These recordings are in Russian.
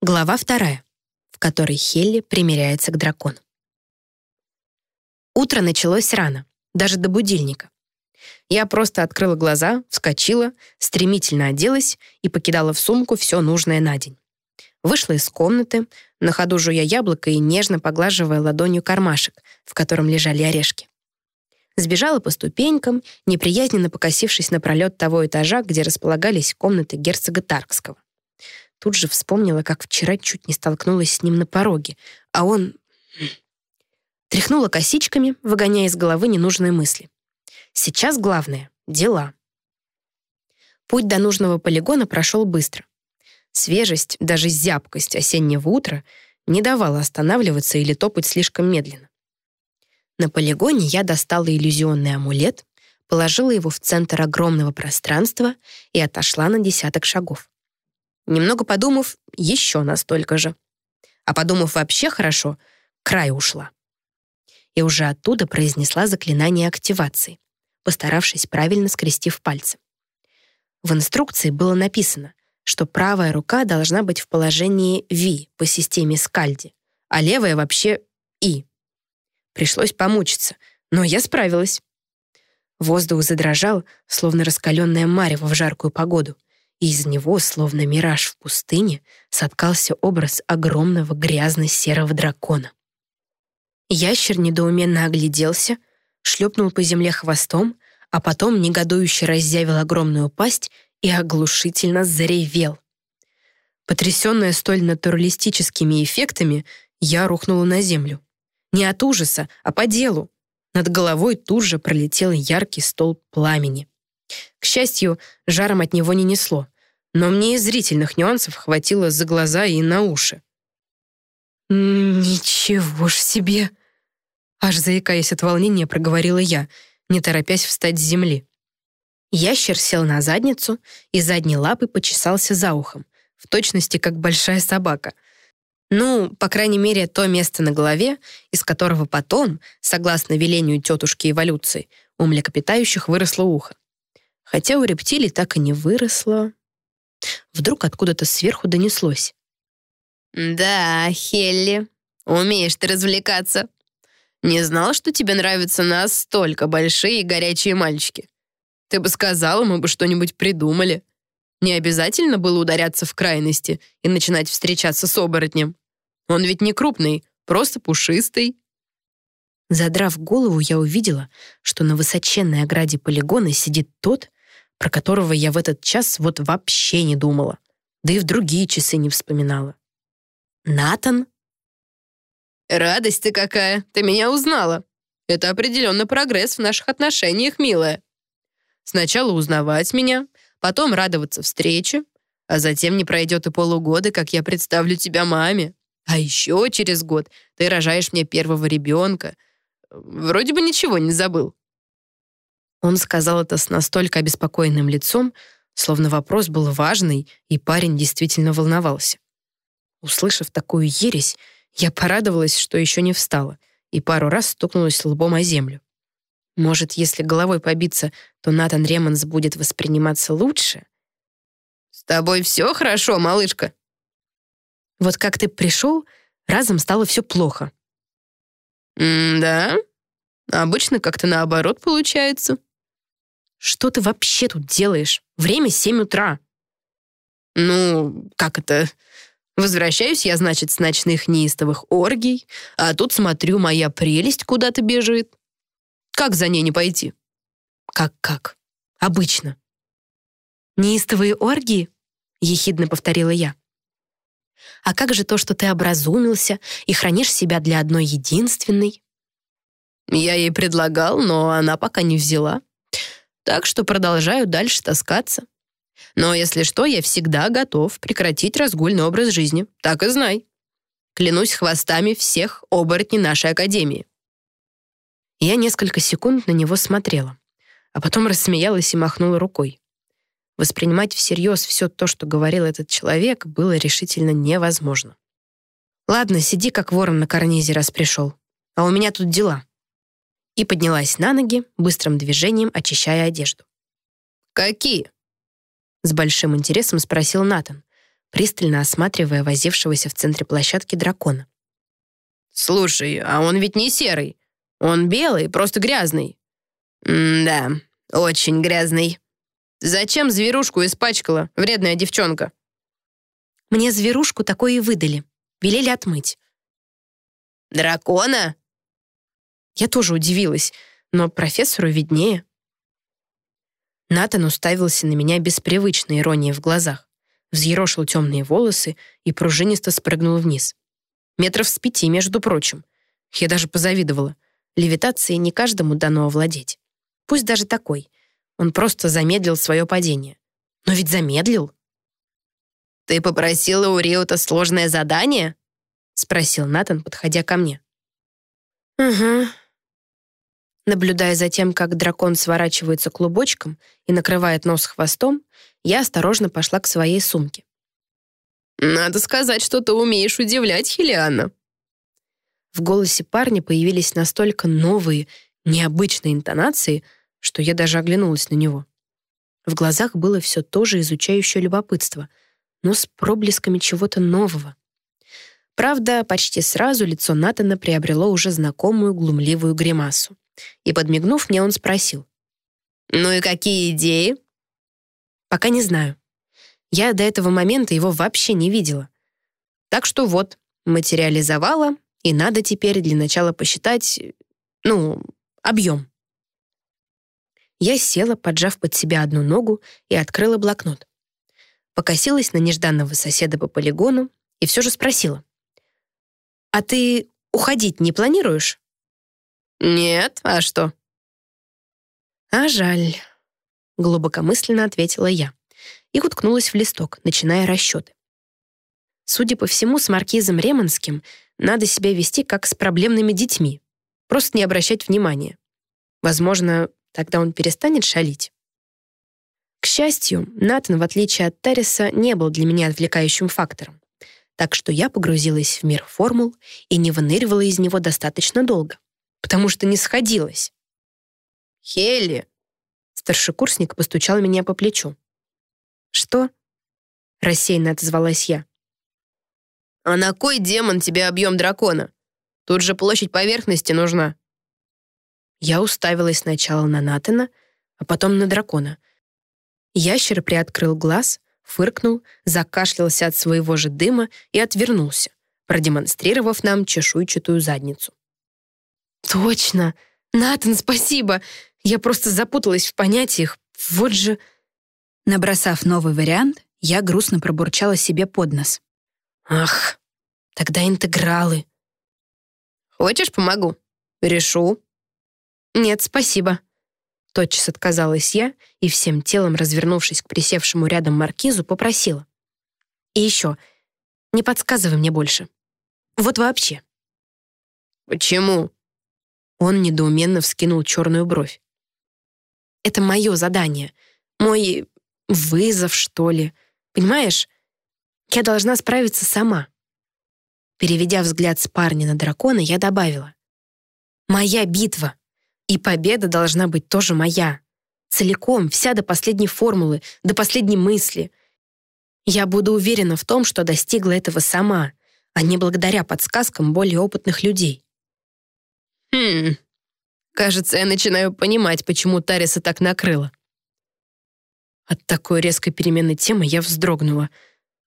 Глава вторая, в которой Хелли примиряется к дракону. Утро началось рано, даже до будильника. Я просто открыла глаза, вскочила, стремительно оделась и покидала в сумку все нужное на день. Вышла из комнаты, на ходу жуя яблоко и нежно поглаживая ладонью кармашек, в котором лежали орешки. Сбежала по ступенькам, неприязненно покосившись на пролет того этажа, где располагались комнаты герцога Таркского. Тут же вспомнила, как вчера чуть не столкнулась с ним на пороге, а он... Тряхнула косичками, выгоняя из головы ненужные мысли. Сейчас главное — дела. Путь до нужного полигона прошел быстро. Свежесть, даже зябкость осеннего утра не давала останавливаться или топать слишком медленно. На полигоне я достала иллюзионный амулет, положила его в центр огромного пространства и отошла на десяток шагов. Немного подумав, еще настолько же. А подумав вообще хорошо, край ушла. И уже оттуда произнесла заклинание активации, постаравшись правильно скрестив пальцы. В инструкции было написано, что правая рука должна быть в положении V по системе Скальди, а левая вообще И. Пришлось помучиться, но я справилась. Воздух задрожал, словно раскаленное марево в жаркую погоду — и из него, словно мираж в пустыне, соткался образ огромного грязно-серого дракона. Ящер недоуменно огляделся, шлепнул по земле хвостом, а потом негодующе разъявил огромную пасть и оглушительно заревел. Потрясённая столь натуралистическими эффектами, я рухнула на землю. Не от ужаса, а по делу. Над головой тут же пролетел яркий столб пламени. К счастью, жаром от него не несло, но мне и зрительных нюансов хватило за глаза и на уши. «Ничего ж себе!» Аж заикаясь от волнения, проговорила я, не торопясь встать с земли. Ящер сел на задницу и задней лапой почесался за ухом, в точности как большая собака. Ну, по крайней мере, то место на голове, из которого потом, согласно велению тетушки эволюции, у млекопитающих выросло ухо хотя у рептилий так и не выросло. Вдруг откуда-то сверху донеслось. «Да, Хелли, умеешь ты развлекаться. Не знал, что тебе нравятся настолько большие и горячие мальчики. Ты бы сказала, мы бы что-нибудь придумали. Не обязательно было ударяться в крайности и начинать встречаться с оборотнем. Он ведь не крупный, просто пушистый». Задрав голову, я увидела, что на высоченной ограде полигона сидит тот, про которого я в этот час вот вообще не думала, да и в другие часы не вспоминала. Натан? «Радость ты какая! Ты меня узнала! Это определенно прогресс в наших отношениях, милая. Сначала узнавать меня, потом радоваться встрече, а затем не пройдет и полугода, как я представлю тебя маме. А еще через год ты рожаешь мне первого ребенка. Вроде бы ничего не забыл. Он сказал это с настолько обеспокоенным лицом, словно вопрос был важный, и парень действительно волновался. Услышав такую ересь, я порадовалась, что еще не встала, и пару раз стукнулась лбом о землю. Может, если головой побиться, то Натан Ремонс будет восприниматься лучше? «С тобой все хорошо, малышка?» Вот как ты пришел, разом стало все плохо. «Да? Обычно как-то наоборот получается». Что ты вообще тут делаешь? Время семь утра. Ну, как это? Возвращаюсь я, значит, с ночных неистовых оргий, а тут смотрю, моя прелесть куда-то бежит. Как за ней не пойти? Как-как? Обычно. Неистовые оргии? Ехидно повторила я. А как же то, что ты образумился и хранишь себя для одной единственной? Я ей предлагал, но она пока не взяла. Так что продолжаю дальше таскаться. Но если что, я всегда готов прекратить разгульный образ жизни. Так и знай. Клянусь хвостами всех оборотней нашей академии. Я несколько секунд на него смотрела, а потом рассмеялась и махнула рукой. Воспринимать всерьез все то, что говорил этот человек, было решительно невозможно. «Ладно, сиди как ворон на карнизе, раз пришел. А у меня тут дела» и поднялась на ноги, быстрым движением очищая одежду. «Какие?» С большим интересом спросил Натан, пристально осматривая возившегося в центре площадки дракона. «Слушай, а он ведь не серый. Он белый, просто грязный». «Да, очень грязный. Зачем зверушку испачкала, вредная девчонка?» «Мне зверушку такое и выдали. Велели отмыть». «Дракона?» Я тоже удивилась, но профессору виднее. Натан уставился на меня без привычной иронии в глазах, взъерошил темные волосы и пружинисто спрыгнул вниз. Метров с пяти, между прочим. Я даже позавидовала. Левитации не каждому дано овладеть. Пусть даже такой. Он просто замедлил свое падение. Но ведь замедлил. «Ты попросила у Риота сложное задание?» — спросил Натан, подходя ко мне. «Угу», Наблюдая за тем, как дракон сворачивается клубочком и накрывает нос хвостом, я осторожно пошла к своей сумке. «Надо сказать, что ты умеешь удивлять, Хелиана». В голосе парня появились настолько новые, необычные интонации, что я даже оглянулась на него. В глазах было все то же изучающее любопытство, но с проблесками чего-то нового. Правда, почти сразу лицо Натана приобрело уже знакомую глумливую гримасу. И, подмигнув мне, он спросил. «Ну и какие идеи?» «Пока не знаю. Я до этого момента его вообще не видела. Так что вот, материализовала, и надо теперь для начала посчитать, ну, объем». Я села, поджав под себя одну ногу, и открыла блокнот. Покосилась на нежданного соседа по полигону и все же спросила. «А ты уходить не планируешь?» «Нет, а что?» «А жаль», — глубокомысленно ответила я и уткнулась в листок, начиная расчеты. Судя по всему, с маркизом Ремонским надо себя вести как с проблемными детьми, просто не обращать внимания. Возможно, тогда он перестанет шалить. К счастью, Натан, в отличие от Терриса, не был для меня отвлекающим фактором, так что я погрузилась в мир формул и не выныривала из него достаточно долго потому что не сходилось. «Хелли!» Старшекурсник постучал меня по плечу. «Что?» — рассеянно отозвалась я. «А на кой демон тебе объем дракона? Тут же площадь поверхности нужна». Я уставилась сначала на Натана, а потом на дракона. Ящер приоткрыл глаз, фыркнул, закашлялся от своего же дыма и отвернулся, продемонстрировав нам чешуйчатую задницу. Точно. Натан, спасибо. Я просто запуталась в понятиях. Вот же... Набросав новый вариант, я грустно пробурчала себе под нос. Ах, тогда интегралы. Хочешь, помогу? Решу. Нет, спасибо. Тотчас отказалась я и всем телом, развернувшись к присевшему рядом маркизу, попросила. И еще, не подсказывай мне больше. Вот вообще. Почему? Он недоуменно вскинул черную бровь. «Это мое задание. Мой вызов, что ли. Понимаешь? Я должна справиться сама». Переведя взгляд с парня на дракона, я добавила. «Моя битва. И победа должна быть тоже моя. Целиком, вся до последней формулы, до последней мысли. Я буду уверена в том, что достигла этого сама, а не благодаря подсказкам более опытных людей. Хм, кажется, я начинаю понимать, почему Тариса так накрыла. От такой резкой перемены темы я вздрогнула,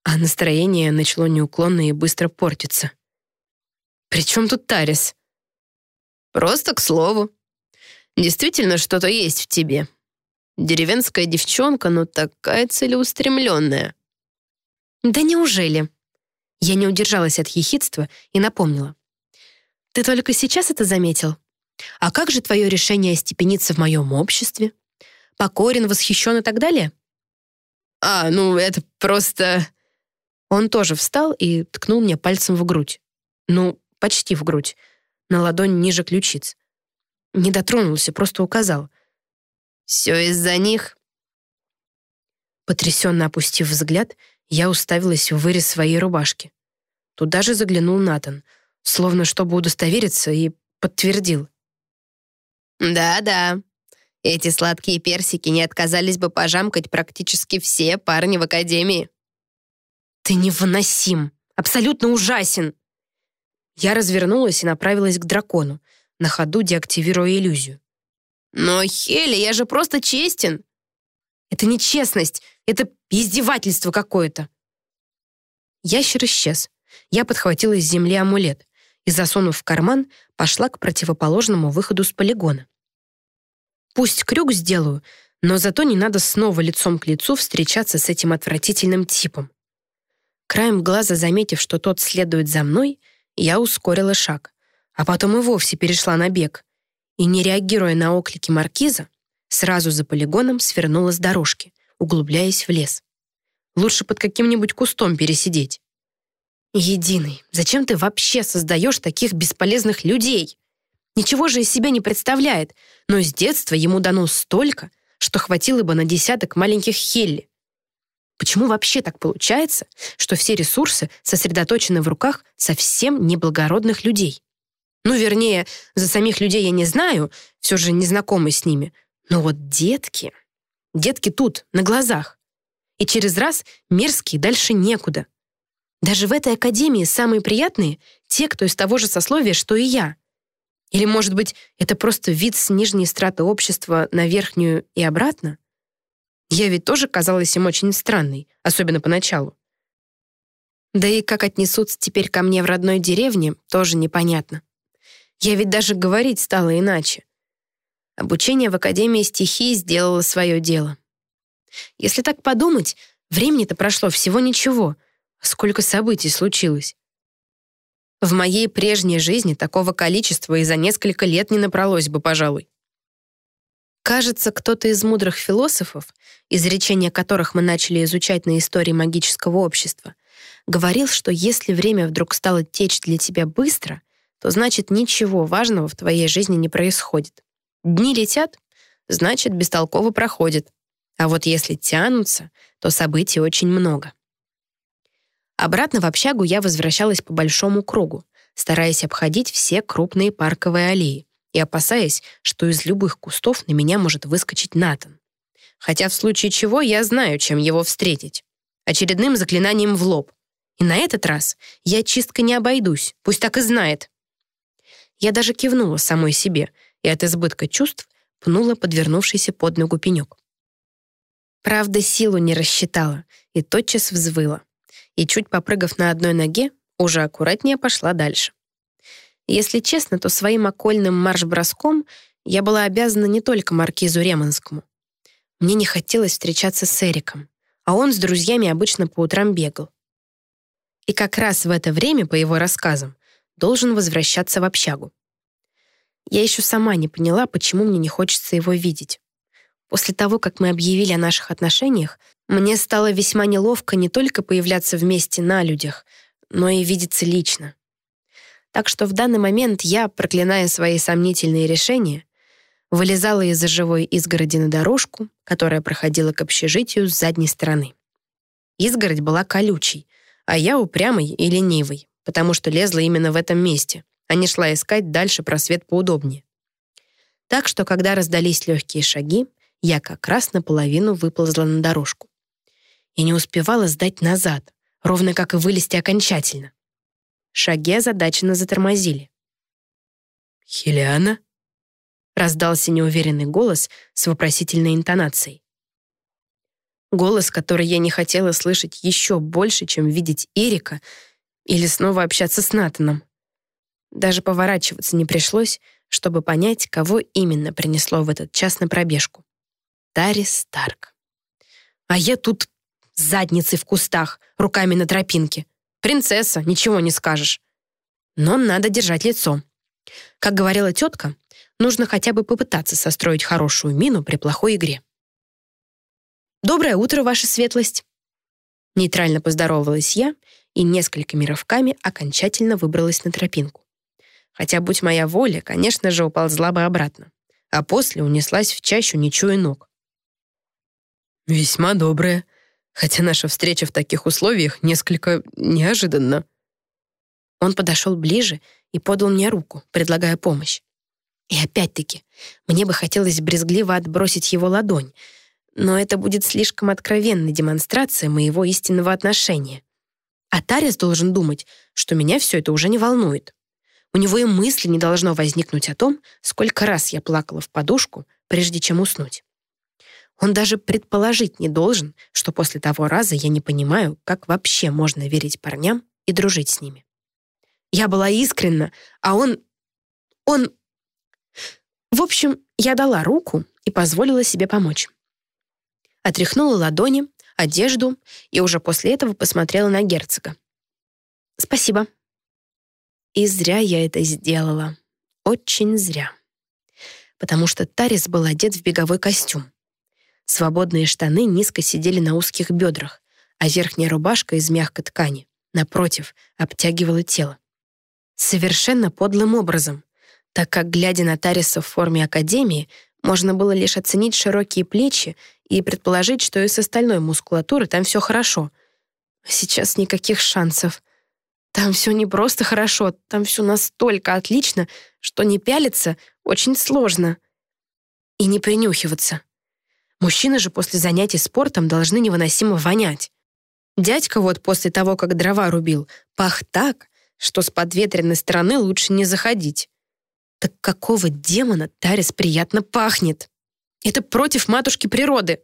а настроение начало неуклонно и быстро портиться. «При чем тут Тарис?» «Просто к слову. Действительно, что-то есть в тебе. Деревенская девчонка, но такая целеустремленная». «Да неужели?» Я не удержалась от ехидства и напомнила. Ты только сейчас это заметил? А как же твое решение остепениться в моем обществе? Покорен, восхищен и так далее? А, ну это просто... Он тоже встал и ткнул мне пальцем в грудь. Ну, почти в грудь. На ладонь ниже ключиц. Не дотронулся, просто указал. «Все из-за них?» Потрясенно опустив взгляд, я уставилась в вырез своей рубашки. Туда же заглянул Натан — словно чтобы удостовериться, и подтвердил. «Да-да, эти сладкие персики не отказались бы пожамкать практически все парни в академии». Ты невыносим, абсолютно ужасен. Я развернулась и направилась к дракону, на ходу деактивируя иллюзию. «Но, Хели, я же просто честен!» «Это не честность, это издевательство какое-то!» Ящер исчез. Я подхватила с земли амулет и, засунув в карман, пошла к противоположному выходу с полигона. Пусть крюк сделаю, но зато не надо снова лицом к лицу встречаться с этим отвратительным типом. Краем глаза заметив, что тот следует за мной, я ускорила шаг, а потом и вовсе перешла на бег и, не реагируя на оклики маркиза, сразу за полигоном свернула с дорожки, углубляясь в лес. Лучше под каким-нибудь кустом пересидеть. Единый, зачем ты вообще создаешь таких бесполезных людей? Ничего же из себя не представляет, но с детства ему дано столько, что хватило бы на десяток маленьких Хелли. Почему вообще так получается, что все ресурсы сосредоточены в руках совсем неблагородных людей? Ну, вернее, за самих людей я не знаю, все же не знакомы с ними. Но вот детки... Детки тут, на глазах. И через раз мерзкие дальше некуда. Даже в этой академии самые приятные — те, кто из того же сословия, что и я. Или, может быть, это просто вид с нижней страты общества на верхнюю и обратно? Я ведь тоже казалась им очень странной, особенно поначалу. Да и как отнесутся теперь ко мне в родной деревне, тоже непонятно. Я ведь даже говорить стала иначе. Обучение в Академии стихий сделало свое дело. Если так подумать, времени-то прошло всего ничего, сколько событий случилось. В моей прежней жизни такого количества и за несколько лет не набралось бы, пожалуй. Кажется, кто-то из мудрых философов, изречения которых мы начали изучать на истории магического общества, говорил, что если время вдруг стало течь для тебя быстро, то значит ничего важного в твоей жизни не происходит. Дни летят, значит, бестолково проходят. А вот если тянутся, то событий очень много. Обратно в общагу я возвращалась по большому кругу, стараясь обходить все крупные парковые аллеи и опасаясь, что из любых кустов на меня может выскочить Натан. Хотя в случае чего я знаю, чем его встретить. Очередным заклинанием в лоб. И на этот раз я чистко не обойдусь, пусть так и знает. Я даже кивнула самой себе и от избытка чувств пнула подвернувшийся под ногу пенек. Правда, силу не рассчитала и тотчас взвыла и, чуть попрыгав на одной ноге, уже аккуратнее пошла дальше. Если честно, то своим окольным марш-броском я была обязана не только маркизу Ремонскому. Мне не хотелось встречаться с Эриком, а он с друзьями обычно по утрам бегал. И как раз в это время, по его рассказам, должен возвращаться в общагу. Я еще сама не поняла, почему мне не хочется его видеть. После того, как мы объявили о наших отношениях, мне стало весьма неловко не только появляться вместе на людях, но и видеться лично. Так что в данный момент я, проклиная свои сомнительные решения, вылезала из-за живой изгороди на дорожку, которая проходила к общежитию с задней стороны. Изгородь была колючей, а я упрямой и ленивой, потому что лезла именно в этом месте, а не шла искать дальше просвет поудобнее. Так что, когда раздались легкие шаги, я как раз наполовину выползла на дорожку и не успевала сдать назад, ровно как и вылезти окончательно. Шаги озадаченно затормозили. «Хелиана?» — раздался неуверенный голос с вопросительной интонацией. Голос, который я не хотела слышать еще больше, чем видеть Эрика или снова общаться с Натаном. Даже поворачиваться не пришлось, чтобы понять, кого именно принесло в этот час на пробежку. Тарис Старк. А я тут задницей в кустах, руками на тропинке. Принцесса, ничего не скажешь. Но надо держать лицо. Как говорила тетка, нужно хотя бы попытаться состроить хорошую мину при плохой игре. «Доброе утро, ваша светлость!» Нейтрально поздоровалась я и несколькими рывками окончательно выбралась на тропинку. Хотя, будь моя воля, конечно же, уползла бы обратно, а после унеслась в чащу, не чуя ног. «Весьма доброе», хотя наша встреча в таких условиях несколько неожиданна. Он подошел ближе и подал мне руку, предлагая помощь. И опять-таки, мне бы хотелось брезгливо отбросить его ладонь, но это будет слишком откровенной демонстрацией моего истинного отношения. А Тарис должен думать, что меня все это уже не волнует. У него и мысли не должно возникнуть о том, сколько раз я плакала в подушку, прежде чем уснуть. Он даже предположить не должен, что после того раза я не понимаю, как вообще можно верить парням и дружить с ними. Я была искренна, а он... он... В общем, я дала руку и позволила себе помочь. Отряхнула ладони, одежду и уже после этого посмотрела на герцога. «Спасибо». И зря я это сделала. Очень зря. Потому что Тарис был одет в беговой костюм. Свободные штаны низко сидели на узких бедрах, а верхняя рубашка из мягкой ткани, напротив, обтягивала тело. Совершенно подлым образом, так как, глядя на Тариса в форме академии, можно было лишь оценить широкие плечи и предположить, что и с остальной мускулатурой там все хорошо. Сейчас никаких шансов. Там все не просто хорошо, там все настолько отлично, что не пялиться очень сложно. И не принюхиваться. Мужчины же после занятий спортом должны невыносимо вонять. Дядька вот после того, как дрова рубил, пах так, что с подветренной стороны лучше не заходить. Так какого демона Тарис приятно пахнет? Это против матушки природы.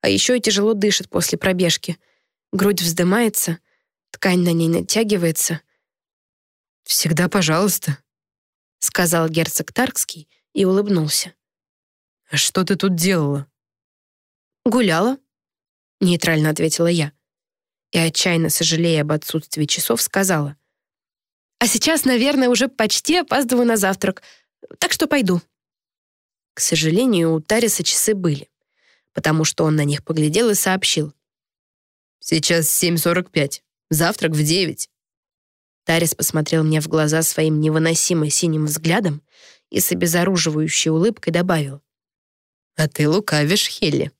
А еще и тяжело дышит после пробежки. Грудь вздымается, ткань на ней натягивается. «Всегда пожалуйста», — сказал герцог Таркский и улыбнулся. «А что ты тут делала?» «Гуляла», — нейтрально ответила я. И, отчаянно сожалея об отсутствии часов, сказала. «А сейчас, наверное, уже почти опаздываю на завтрак, так что пойду». К сожалению, у Тариса часы были, потому что он на них поглядел и сообщил. «Сейчас 7.45. Завтрак в 9». Тарис посмотрел мне в глаза своим невыносимо синим взглядом и с обезоруживающей улыбкой добавил. «А ты лукавишь, Хелли».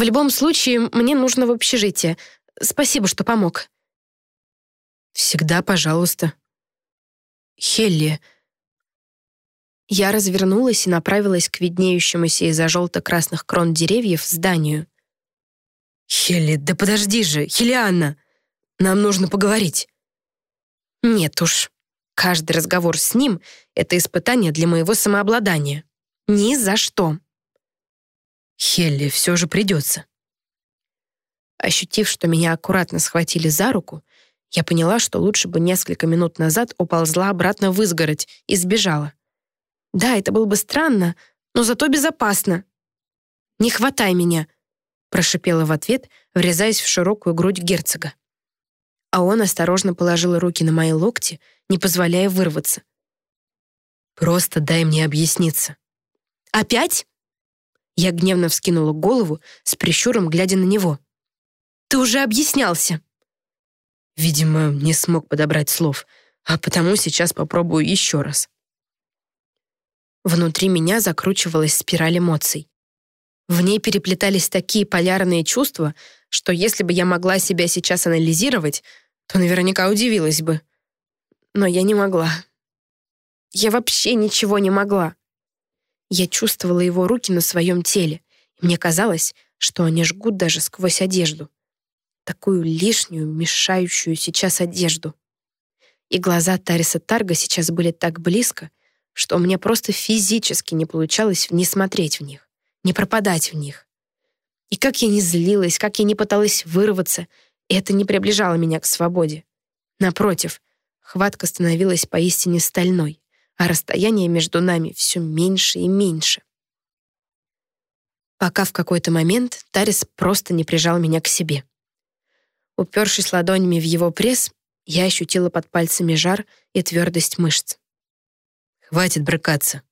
«В любом случае, мне нужно в общежитие. Спасибо, что помог». «Всегда пожалуйста». «Хелли», я развернулась и направилась к виднеющемуся из-за желто-красных крон деревьев зданию. «Хелли, да подожди же, Хелианна! Нам нужно поговорить!» «Нет уж, каждый разговор с ним — это испытание для моего самообладания. Ни за что!» «Хелли, все же придется!» Ощутив, что меня аккуратно схватили за руку, я поняла, что лучше бы несколько минут назад уползла обратно в изгородь и сбежала. Да, это было бы странно, но зато безопасно. «Не хватай меня», — прошипела в ответ, врезаясь в широкую грудь герцога. А он осторожно положил руки на мои локти, не позволяя вырваться. «Просто дай мне объясниться». «Опять?» Я гневно вскинула голову, с прищуром глядя на него. «Ты уже объяснялся». Видимо, не смог подобрать слов, а потому сейчас попробую еще раз. Внутри меня закручивалась спираль эмоций. В ней переплетались такие полярные чувства, что если бы я могла себя сейчас анализировать, то наверняка удивилась бы. Но я не могла. Я вообще ничего не могла. Я чувствовала его руки на своем теле, и мне казалось, что они жгут даже сквозь одежду. Такую лишнюю, мешающую сейчас одежду. И глаза Тариса Тарга сейчас были так близко, что мне просто физически не получалось не смотреть в них, не пропадать в них. И как я не злилась, как я не пыталась вырваться, это не приближало меня к свободе. Напротив, хватка становилась поистине стальной, а расстояние между нами все меньше и меньше. Пока в какой-то момент Тарис просто не прижал меня к себе. Упершись ладонями в его пресс, я ощутила под пальцами жар и твердость мышц. Хватит брыкаться.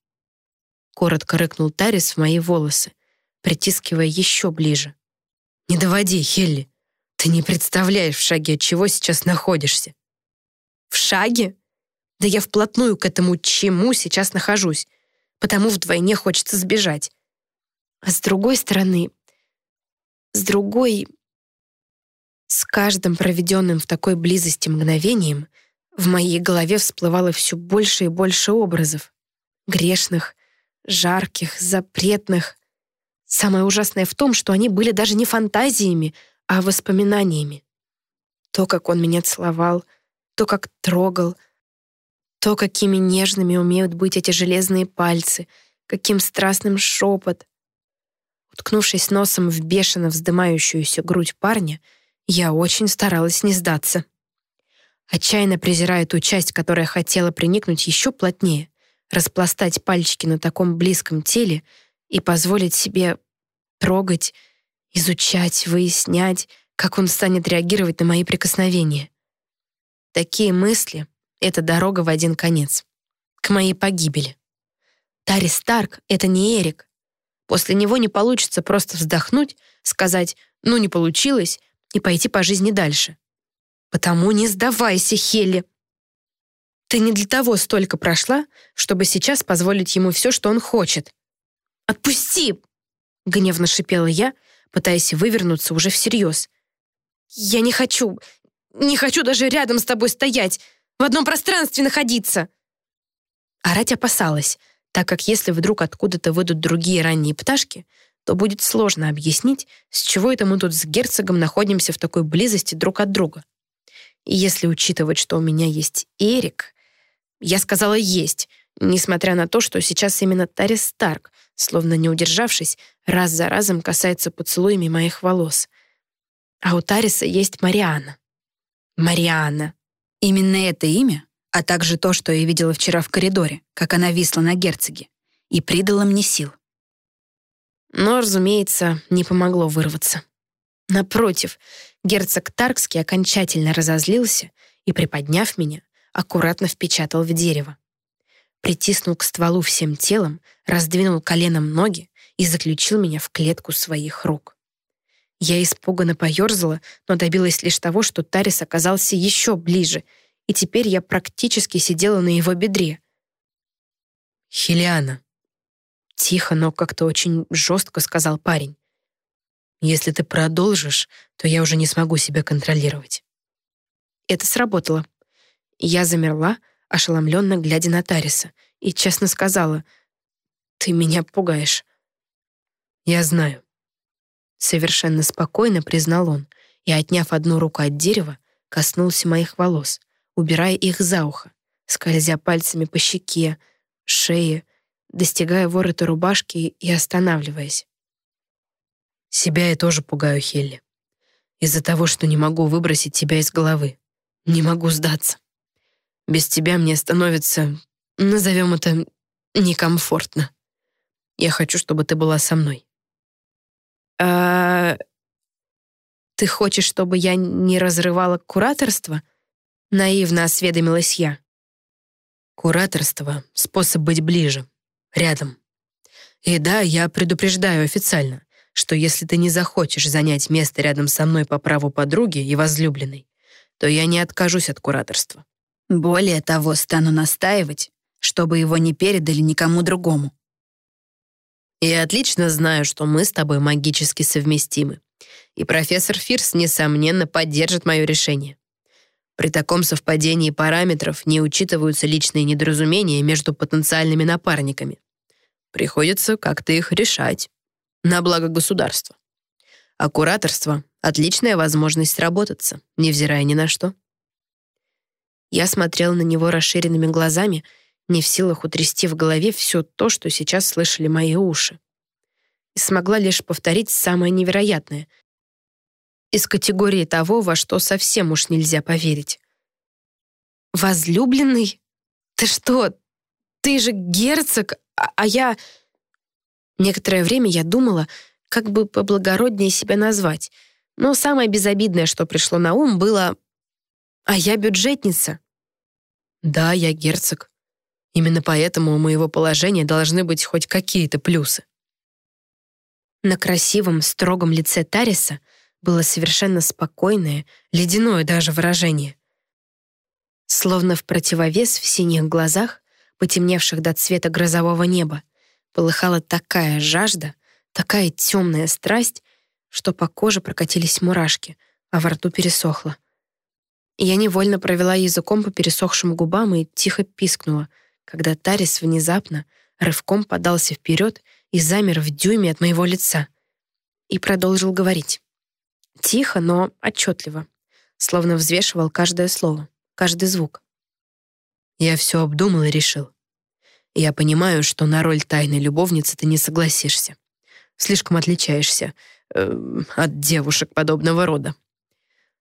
Коротко рыкнул Тарис в мои волосы, притискивая еще ближе. Не доводи, Хелли. Ты не представляешь в шаге, от чего сейчас находишься. В шаге? Да я вплотную к этому чему сейчас нахожусь, потому вдвойне хочется сбежать. А с другой стороны, с другой, с каждым проведенным в такой близости мгновением в моей голове всплывало все больше и больше образов. Грешных, жарких, запретных. Самое ужасное в том, что они были даже не фантазиями, а воспоминаниями. То, как он меня целовал, то, как трогал, то, какими нежными умеют быть эти железные пальцы, каким страстным шепот. Уткнувшись носом в бешено вздымающуюся грудь парня, я очень старалась не сдаться. Отчаянно презирая ту часть, которая хотела приникнуть еще плотнее, распластать пальчики на таком близком теле и позволить себе трогать, изучать, выяснять, как он станет реагировать на мои прикосновения. Такие мысли — это дорога в один конец. К моей погибели. Тари Старк — это не Эрик. После него не получится просто вздохнуть, сказать «ну, не получилось» и пойти по жизни дальше. Потому не сдавайся, Хелли. Ты не для того столько прошла, чтобы сейчас позволить ему все, что он хочет. «Отпусти!» — гневно шипела я, пытаясь вывернуться уже всерьез. «Я не хочу, не хочу даже рядом с тобой стоять, в одном пространстве находиться!» Орать опасалась, так как если вдруг откуда-то выйдут другие ранние пташки, то будет сложно объяснить, с чего это мы тут с герцогом находимся в такой близости друг от друга. И если учитывать, что у меня есть Эрик, я сказала «есть», несмотря на то, что сейчас именно Тарис Старк, словно не удержавшись, раз за разом касается поцелуями моих волос. А у Тариса есть Мариана. Мариана. Именно это имя, а также то, что я видела вчера в коридоре, как она висла на герцоге, и придало мне сил. Но, разумеется, не помогло вырваться. Напротив, герцог Таркский окончательно разозлился и, приподняв меня, аккуратно впечатал в дерево. Притиснул к стволу всем телом, раздвинул коленом ноги и заключил меня в клетку своих рук. Я испуганно поёрзала, но добилась лишь того, что Тарис оказался еще ближе, и теперь я практически сидела на его бедре. «Хелиана», — тихо, но как-то очень жестко сказал парень. Если ты продолжишь, то я уже не смогу себя контролировать. Это сработало. Я замерла, ошеломленно глядя на Тариса, и честно сказала, «Ты меня пугаешь». «Я знаю». Совершенно спокойно признал он и, отняв одну руку от дерева, коснулся моих волос, убирая их за ухо, скользя пальцами по щеке, шее, достигая ворота рубашки и останавливаясь. Себя я тоже пугаю, Хелли. Из-за того, что не могу выбросить тебя из головы. Не могу сдаться. Без тебя мне становится, назовем это, некомфортно. Я хочу, чтобы ты была со мной. А ты хочешь, чтобы я не разрывала кураторство? Наивно осведомилась я. Кураторство — способ быть ближе, рядом. И да, я предупреждаю официально что если ты не захочешь занять место рядом со мной по праву подруги и возлюбленной, то я не откажусь от кураторства. Более того, стану настаивать, чтобы его не передали никому другому. Я отлично знаю, что мы с тобой магически совместимы, и профессор Фирс, несомненно, поддержит мое решение. При таком совпадении параметров не учитываются личные недоразумения между потенциальными напарниками. Приходится как-то их решать на благо государства. А кураторство — отличная возможность сработаться, невзирая ни на что. Я смотрела на него расширенными глазами, не в силах утрясти в голове все то, что сейчас слышали мои уши. И смогла лишь повторить самое невероятное из категории того, во что совсем уж нельзя поверить. «Возлюбленный? Ты что? Ты же герцог, а, а я...» Некоторое время я думала, как бы поблагороднее себя назвать, но самое безобидное, что пришло на ум, было «А я бюджетница». Да, я герцог. Именно поэтому у моего положения должны быть хоть какие-то плюсы. На красивом, строгом лице Тариса было совершенно спокойное, ледяное даже выражение. Словно в противовес в синих глазах, потемневших до цвета грозового неба, полыхала такая жажда, такая темная страсть, что по коже прокатились мурашки, а во рту пересохло. я невольно провела языком по пересохшим губам и тихо пискнула, когда Тарис внезапно рывком подался вперед и замер в дюйме от моего лица. И продолжил говорить. Тихо, но отчетливо. словно взвешивал каждое слово, каждый звук. Я все обдумал и решил. Я понимаю, что на роль тайной любовницы ты не согласишься. Слишком отличаешься э, от девушек подобного рода.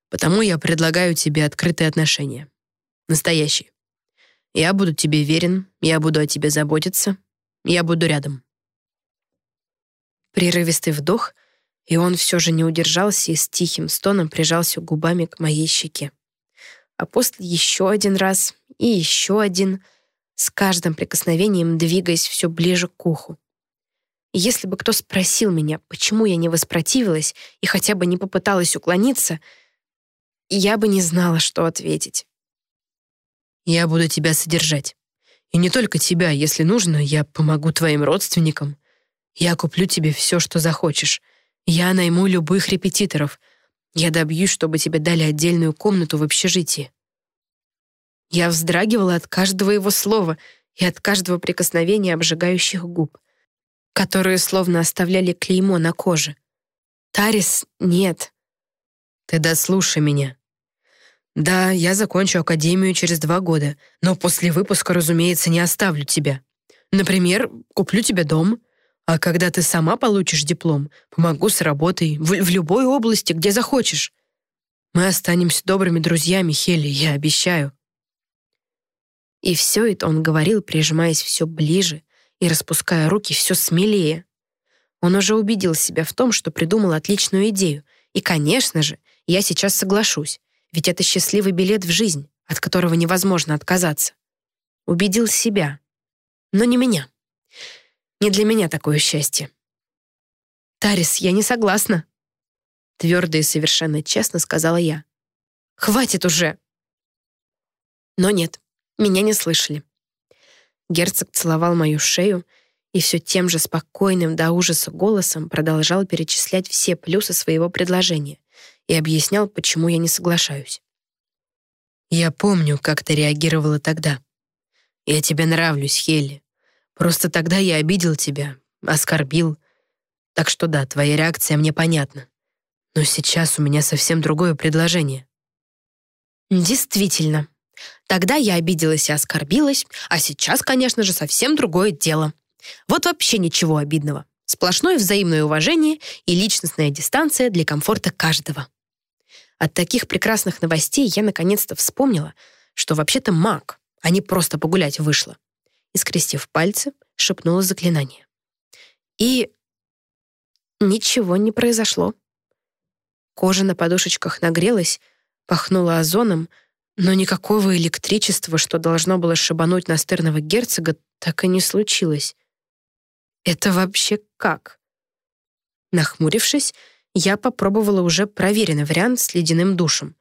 Потому я предлагаю тебе открытые отношения. Настоящие. Я буду тебе верен, я буду о тебе заботиться, я буду рядом. Прерывистый вдох, и он все же не удержался и с тихим стоном прижался губами к моей щеке. А после еще один раз и еще один, с каждым прикосновением двигаясь все ближе к уху. И если бы кто спросил меня, почему я не воспротивилась и хотя бы не попыталась уклониться, я бы не знала, что ответить. Я буду тебя содержать. И не только тебя, если нужно, я помогу твоим родственникам. Я куплю тебе все, что захочешь. Я найму любых репетиторов. Я добьюсь, чтобы тебе дали отдельную комнату в общежитии. Я вздрагивала от каждого его слова и от каждого прикосновения обжигающих губ, которые словно оставляли клеймо на коже. Тарис, нет. Ты дослушай меня. Да, я закончу академию через два года, но после выпуска, разумеется, не оставлю тебя. Например, куплю тебе дом, а когда ты сама получишь диплом, помогу с работой в, в любой области, где захочешь. Мы останемся добрыми друзьями, Хелли, я обещаю. И все это он говорил, прижимаясь все ближе и распуская руки все смелее. Он уже убедил себя в том, что придумал отличную идею. И, конечно же, я сейчас соглашусь. Ведь это счастливый билет в жизнь, от которого невозможно отказаться. Убедил себя, но не меня. Не для меня такое счастье. «Тарис, я не согласна», — твердо и совершенно честно сказала я. «Хватит уже!» Но нет, меня не слышали. Герцог целовал мою шею и все тем же спокойным до ужаса голосом продолжал перечислять все плюсы своего предложения, и объяснял, почему я не соглашаюсь. «Я помню, как ты реагировала тогда. Я тебе нравлюсь, Хелли. Просто тогда я обидел тебя, оскорбил. Так что да, твоя реакция мне понятна. Но сейчас у меня совсем другое предложение». «Действительно. Тогда я обиделась и оскорбилась, а сейчас, конечно же, совсем другое дело. Вот вообще ничего обидного. Сплошное взаимное уважение и личностная дистанция для комфорта каждого. От таких прекрасных новостей я наконец-то вспомнила, что вообще-то маг, а не просто погулять вышла. И, скрестив пальцы, шепнула заклинание. И ничего не произошло. Кожа на подушечках нагрелась, пахнула озоном, но никакого электричества, что должно было шибануть настырного герцога, так и не случилось. Это вообще как? Нахмурившись, я попробовала уже проверенный вариант с ледяным душем.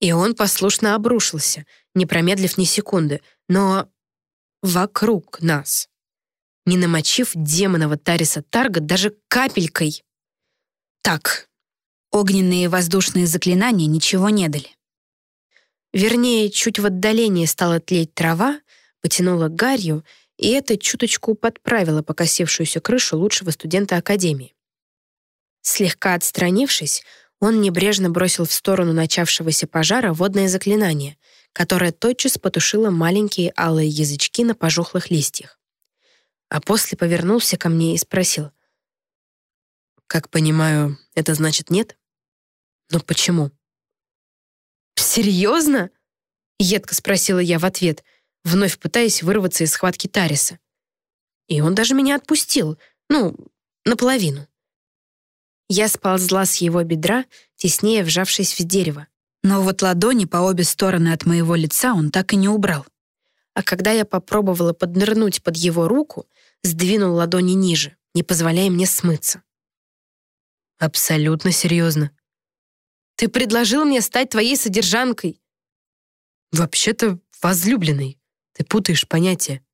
И он послушно обрушился, не промедлив ни секунды, но вокруг нас, не намочив демонова Тариса Тарга даже капелькой. Так, огненные воздушные заклинания ничего не дали. Вернее, чуть в отдалении стала тлеть трава, потянула гарью, и это чуточку подправило покосившуюся крышу лучшего студента Академии. Слегка отстранившись, он небрежно бросил в сторону начавшегося пожара водное заклинание, которое тотчас потушило маленькие алые язычки на пожухлых листьях. А после повернулся ко мне и спросил. «Как понимаю, это значит нет?» «Но почему?» «Серьезно?» — едко спросила я в ответ, вновь пытаясь вырваться из схватки Тариса. И он даже меня отпустил, ну, наполовину. Я сползла с его бедра, теснее вжавшись в дерево. Но вот ладони по обе стороны от моего лица он так и не убрал. А когда я попробовала поднырнуть под его руку, сдвинул ладони ниже, не позволяя мне смыться. «Абсолютно серьезно. Ты предложил мне стать твоей содержанкой». «Вообще-то возлюбленной. Ты путаешь понятия».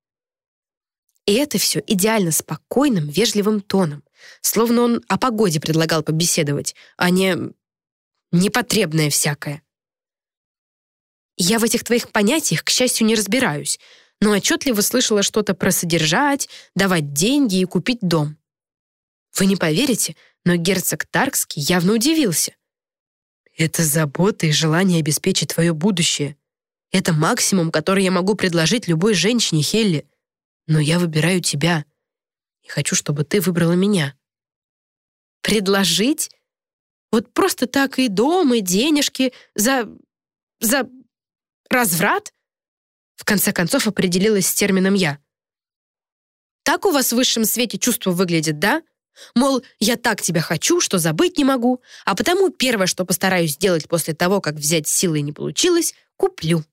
И это все идеально спокойным, вежливым тоном, словно он о погоде предлагал побеседовать, а не непотребное всякое. Я в этих твоих понятиях, к счастью, не разбираюсь, но отчетливо слышала что-то про содержать, давать деньги и купить дом. Вы не поверите, но герцог Таркский явно удивился. Это забота и желание обеспечить твое будущее. Это максимум, который я могу предложить любой женщине, Хелли. Но я выбираю тебя. И хочу, чтобы ты выбрала меня. Предложить? Вот просто так и дом, и денежки за... за... разврат? В конце концов определилась с термином «я». Так у вас в высшем свете чувство выглядит, да? Мол, я так тебя хочу, что забыть не могу, а потому первое, что постараюсь сделать после того, как взять силой не получилось, куплю.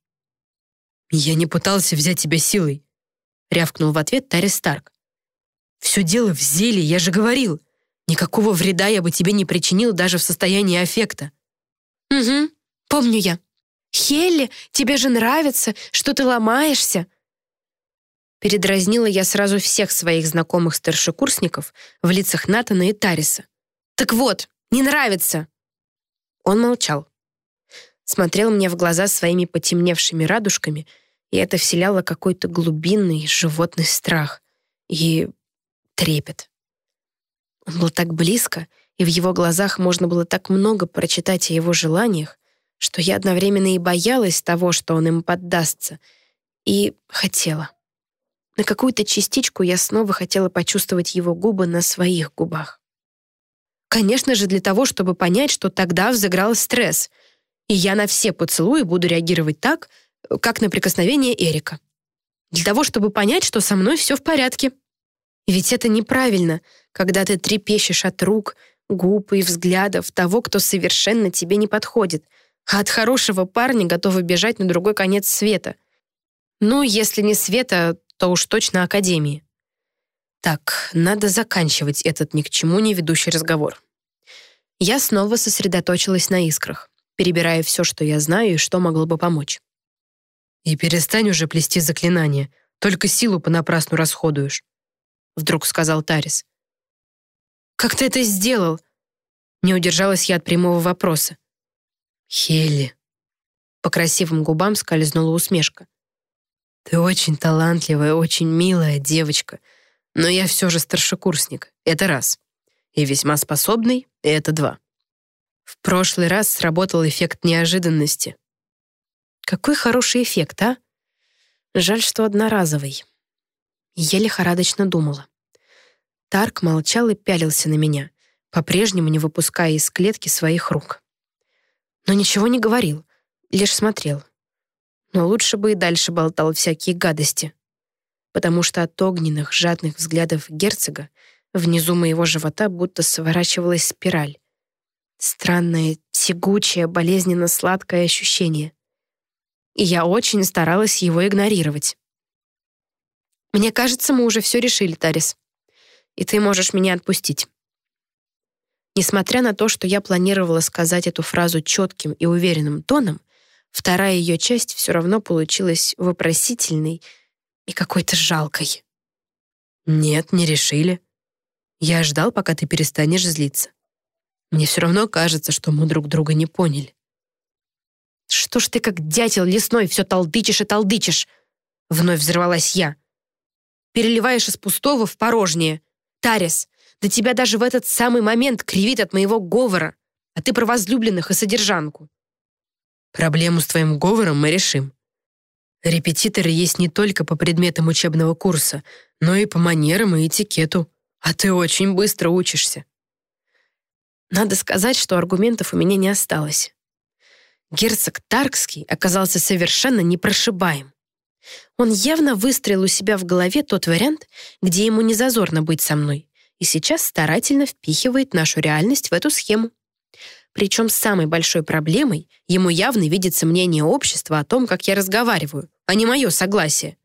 «Я не пытался взять тебя силой», — рявкнул в ответ Тарис Старк. «Все дело в зелье, я же говорил. Никакого вреда я бы тебе не причинил даже в состоянии аффекта». «Угу, помню я. Хелли, тебе же нравится, что ты ломаешься». Передразнила я сразу всех своих знакомых старшекурсников в лицах Натана и Тариса. «Так вот, не нравится!» Он молчал. Смотрел мне в глаза своими потемневшими радужками — и это вселяло какой-то глубинный животный страх и трепет. Он был так близко, и в его глазах можно было так много прочитать о его желаниях, что я одновременно и боялась того, что он им поддастся, и хотела. На какую-то частичку я снова хотела почувствовать его губы на своих губах. Конечно же, для того, чтобы понять, что тогда взыграл стресс, и я на все поцелуи буду реагировать так, как на прикосновение Эрика. Для того, чтобы понять, что со мной все в порядке. Ведь это неправильно, когда ты трепещешь от рук, губ и взглядов того, кто совершенно тебе не подходит, а от хорошего парня готовы бежать на другой конец света. Ну, если не света, то уж точно Академии. Так, надо заканчивать этот ни к чему не ведущий разговор. Я снова сосредоточилась на искрах, перебирая все, что я знаю и что могло бы помочь. «И перестань уже плести заклинания, только силу понапрасну расходуешь», — вдруг сказал Тарис. «Как ты это сделал?» Не удержалась я от прямого вопроса. «Хелли». По красивым губам скользнула усмешка. «Ты очень талантливая, очень милая девочка, но я все же старшекурсник, это раз. И весьма способный, это два. В прошлый раз сработал эффект неожиданности. Какой хороший эффект, а? Жаль, что одноразовый. Я лихорадочно думала. Тарк молчал и пялился на меня, по-прежнему не выпуская из клетки своих рук. Но ничего не говорил, лишь смотрел. Но лучше бы и дальше болтал всякие гадости, потому что от огненных, жадных взглядов герцога внизу моего живота будто сворачивалась спираль. Странное, тягучее, болезненно-сладкое ощущение — и я очень старалась его игнорировать. «Мне кажется, мы уже все решили, Тарис, и ты можешь меня отпустить». Несмотря на то, что я планировала сказать эту фразу четким и уверенным тоном, вторая ее часть все равно получилась вопросительной и какой-то жалкой. «Нет, не решили. Я ждал, пока ты перестанешь злиться. Мне все равно кажется, что мы друг друга не поняли. «Что ж ты как дятел лесной все толдычишь и толдычишь?» Вновь взорвалась я. «Переливаешь из пустого в порожнее. Тарис, да тебя даже в этот самый момент кривит от моего говора, а ты про возлюбленных и содержанку». «Проблему с твоим говором мы решим. Репетиторы есть не только по предметам учебного курса, но и по манерам и этикету, а ты очень быстро учишься». Надо сказать, что аргументов у меня не осталось. Герцог Таркский оказался совершенно непрошибаем. Он явно выстроил у себя в голове тот вариант, где ему не зазорно быть со мной, и сейчас старательно впихивает нашу реальность в эту схему. Причем самой большой проблемой ему явно видится мнение общества о том, как я разговариваю, а не мое согласие.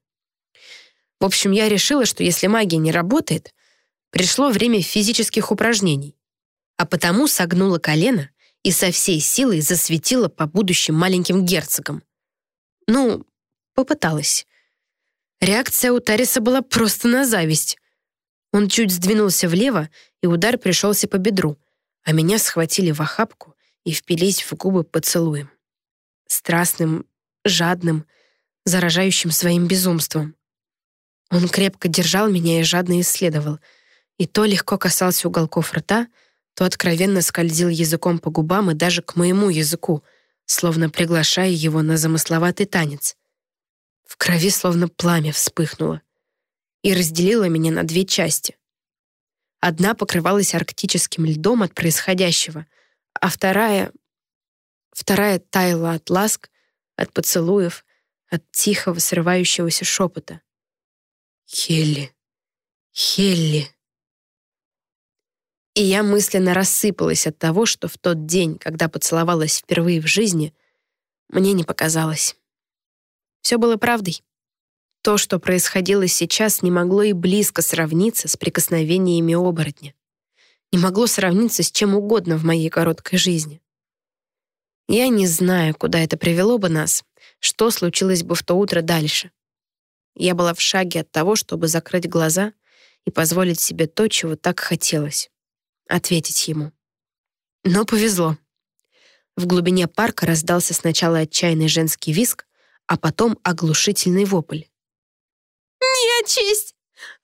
В общем, я решила, что если магия не работает, пришло время физических упражнений. А потому согнула колено и со всей силой засветила по будущим маленьким герцогам. Ну, попыталась. Реакция у Тариса была просто на зависть. Он чуть сдвинулся влево, и удар пришелся по бедру, а меня схватили в охапку и впились в губы поцелуем. Страстным, жадным, заражающим своим безумством. Он крепко держал меня и жадно исследовал, и то легко касался уголков рта, то откровенно скользил языком по губам и даже к моему языку, словно приглашая его на замысловатый танец. В крови словно пламя вспыхнуло и разделило меня на две части. Одна покрывалась арктическим льдом от происходящего, а вторая... Вторая таяла от ласк, от поцелуев, от тихого срывающегося шепота. «Хелли! Хелли!» И я мысленно рассыпалась от того, что в тот день, когда поцеловалась впервые в жизни, мне не показалось. Все было правдой. То, что происходило сейчас, не могло и близко сравниться с прикосновениями оборотня. Не могло сравниться с чем угодно в моей короткой жизни. Я не знаю, куда это привело бы нас, что случилось бы в то утро дальше. Я была в шаге от того, чтобы закрыть глаза и позволить себе то, чего так хотелось ответить ему. Но повезло. В глубине парка раздался сначала отчаянный женский визг, а потом оглушительный вопль. «Нечисть!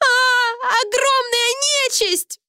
А, огромная нечисть!»